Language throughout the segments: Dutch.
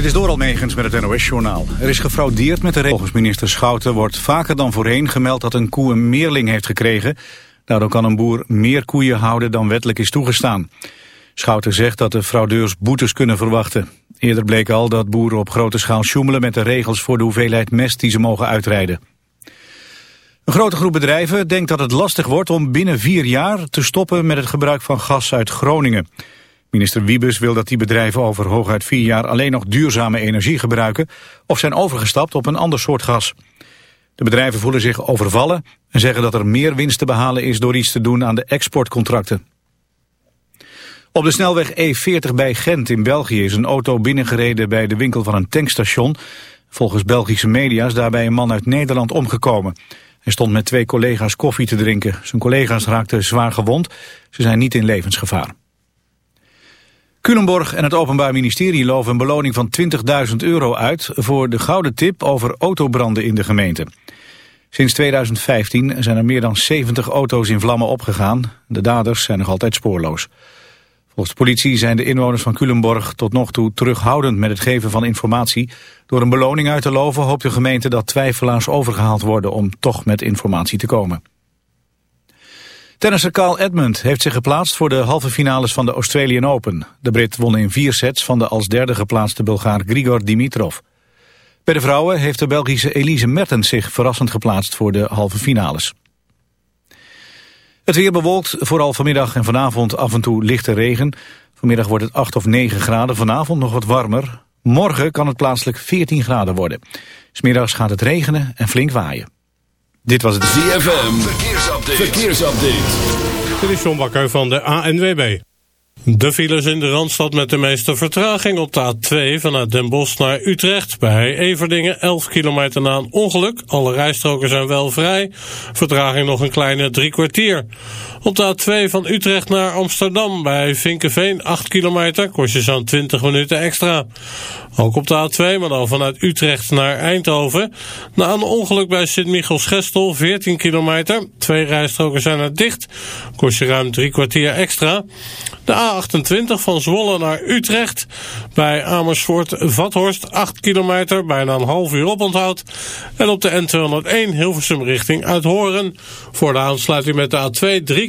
Dit is Doral Megens met het NOS-journaal. Er is gefraudeerd met de regels. Minister Schouten wordt vaker dan voorheen gemeld dat een koe een meerling heeft gekregen. Daardoor kan een boer meer koeien houden dan wettelijk is toegestaan. Schouten zegt dat de fraudeurs boetes kunnen verwachten. Eerder bleek al dat boeren op grote schaal sjoemelen met de regels voor de hoeveelheid mest die ze mogen uitrijden. Een grote groep bedrijven denkt dat het lastig wordt om binnen vier jaar te stoppen met het gebruik van gas uit Groningen. Minister Wiebes wil dat die bedrijven over hooguit vier jaar alleen nog duurzame energie gebruiken of zijn overgestapt op een ander soort gas. De bedrijven voelen zich overvallen en zeggen dat er meer winst te behalen is door iets te doen aan de exportcontracten. Op de snelweg E40 bij Gent in België is een auto binnengereden bij de winkel van een tankstation. Volgens Belgische media is daarbij een man uit Nederland omgekomen. Hij stond met twee collega's koffie te drinken. Zijn collega's raakten zwaar gewond. Ze zijn niet in levensgevaar. Culemborg en het Openbaar Ministerie loven een beloning van 20.000 euro uit voor de gouden tip over autobranden in de gemeente. Sinds 2015 zijn er meer dan 70 auto's in vlammen opgegaan. De daders zijn nog altijd spoorloos. Volgens de politie zijn de inwoners van Culemborg tot nog toe terughoudend met het geven van informatie. Door een beloning uit te loven hoopt de gemeente dat twijfelaars overgehaald worden om toch met informatie te komen. Tennisser Carl Edmund heeft zich geplaatst voor de halve finales van de Australian Open. De Brit won in vier sets van de als derde geplaatste Bulgaar Grigor Dimitrov. Bij de vrouwen heeft de Belgische Elise Mertens zich verrassend geplaatst voor de halve finales. Het weer bewolkt, vooral vanmiddag en vanavond af en toe lichte regen. Vanmiddag wordt het 8 of 9 graden, vanavond nog wat warmer. Morgen kan het plaatselijk 14 graden worden. Smiddags gaat het regenen en flink waaien. Dit was het ZFM. Verkeersupdate. Verkeersupdate. Dit is John Bakker van de ANWB. De files in de Randstad met de meeste vertraging op de A2 vanuit Den Bosch naar Utrecht. Bij Everdingen 11 kilometer na een ongeluk. Alle rijstroken zijn wel vrij. Vertraging nog een kleine drie kwartier. Op de A2 van Utrecht naar Amsterdam bij Vinkenveen 8 kilometer. Kost je zo'n 20 minuten extra. Ook op de A2, maar dan vanuit Utrecht naar Eindhoven. Na een ongeluk bij Sint-Michels-Gestel 14 kilometer. Twee rijstroken zijn er dicht. Kost je ruim drie kwartier extra. De A28 van Zwolle naar Utrecht. Bij Amersfoort-Vathorst 8 kilometer, bijna een half uur oponthoud. En op de N201 Hilversum richting Uithoren. Voor de aansluiting met de A2 3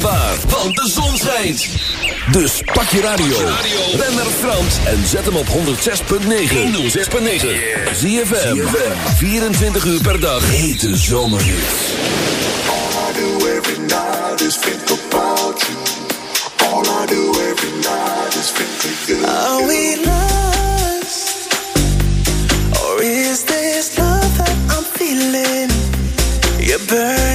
naambaar, want de zon schijnt. Dus pak je radio. Ben naar Frans en zet hem op 106.9. 106.9. Zie je 24 uur per dag. Hete zomer. All I do every night is think about you. All I do every night is think about you. Are we lost? Or is this love that I'm feeling? You burn.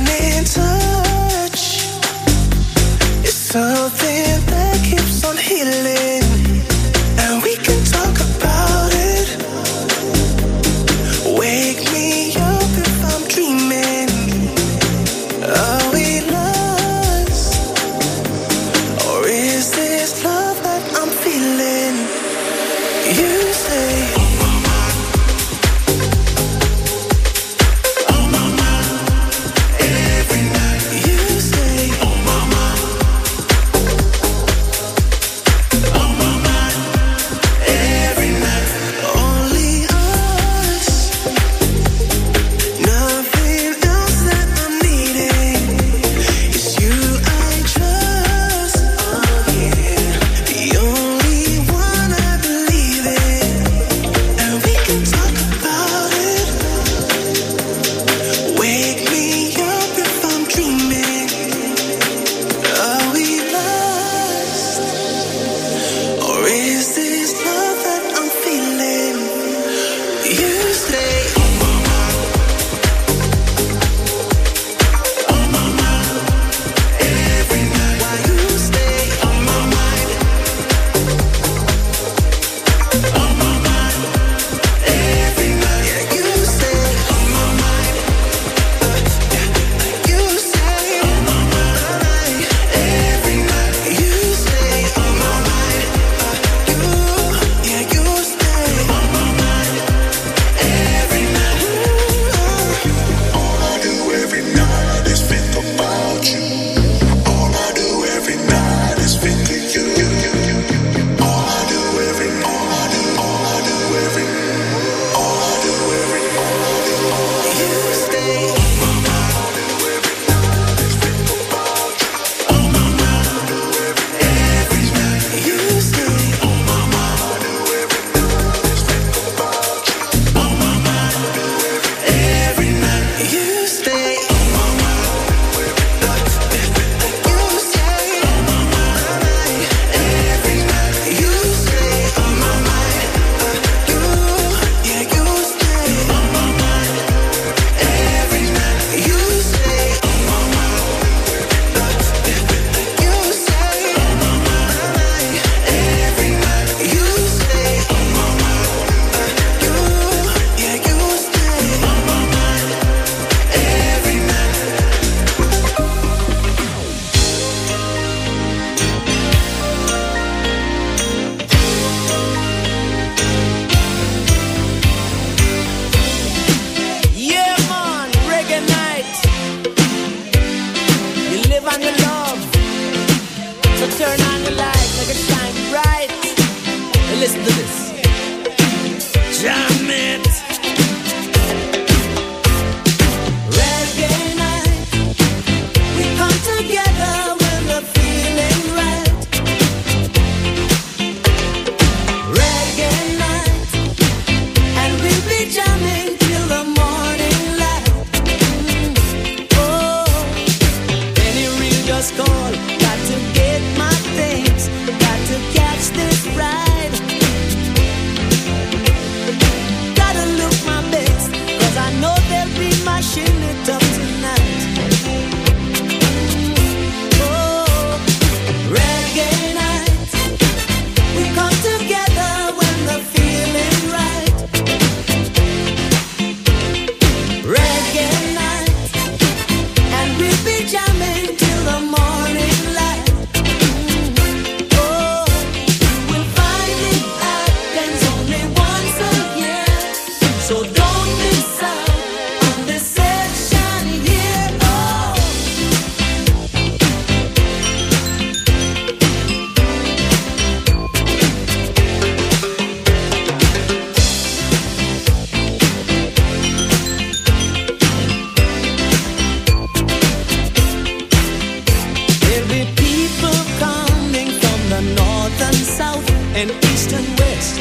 and east and west.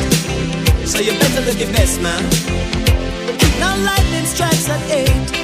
So you better look your best, man. Now lightning strikes at eight.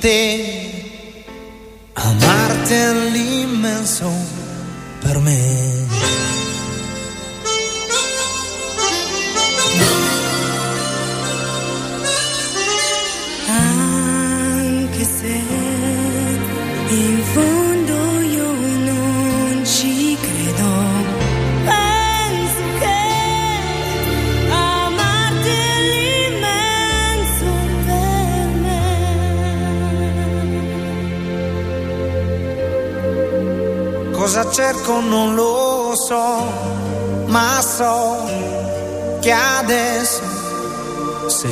ter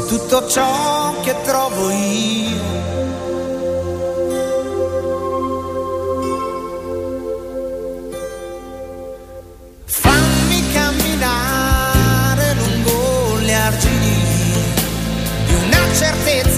tutto ciò che trovo io. Fammi camminare lungo le argini di una certezza.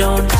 don't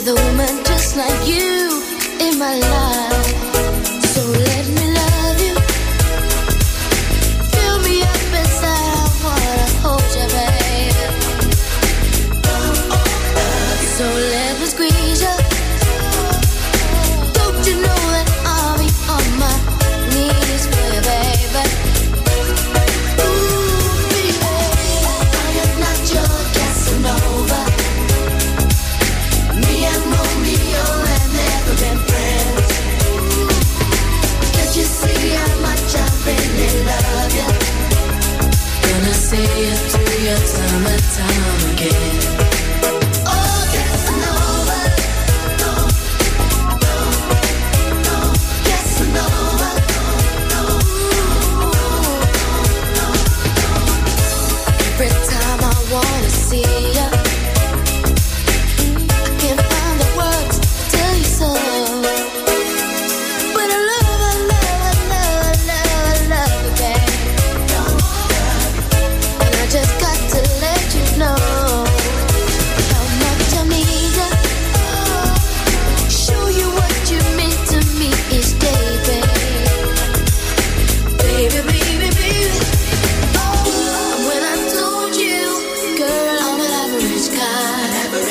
with a woman just like you.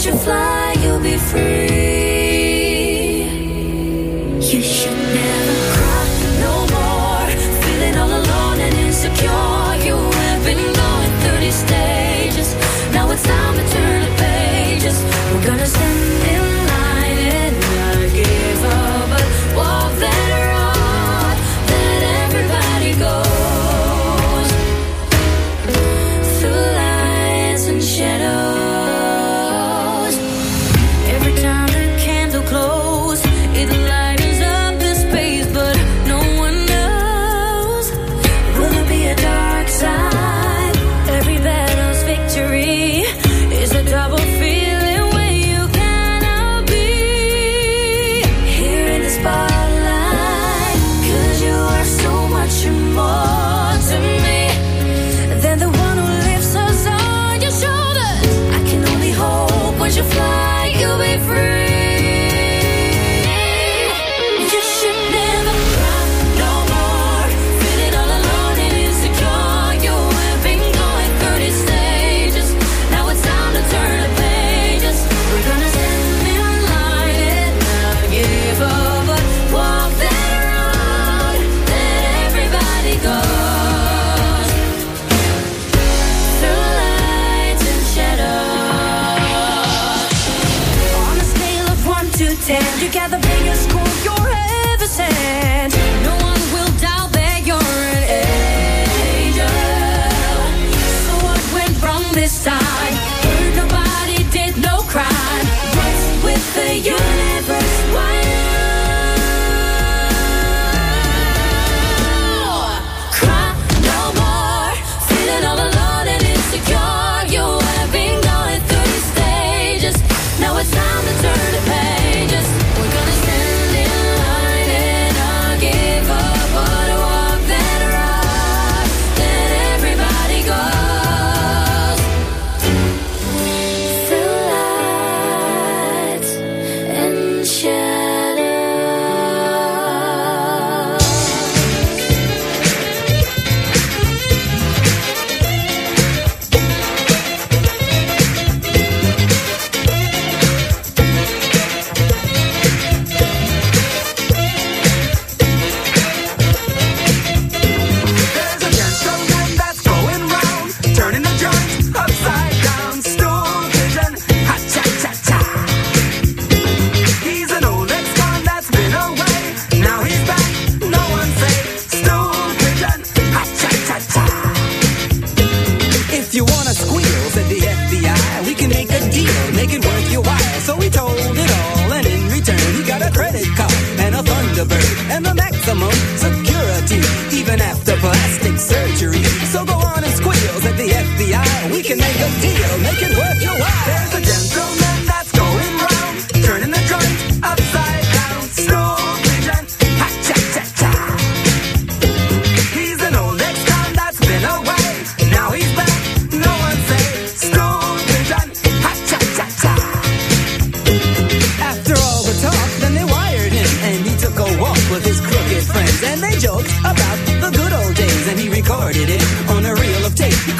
let you fly, you'll be free.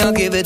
I'll give it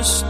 I'm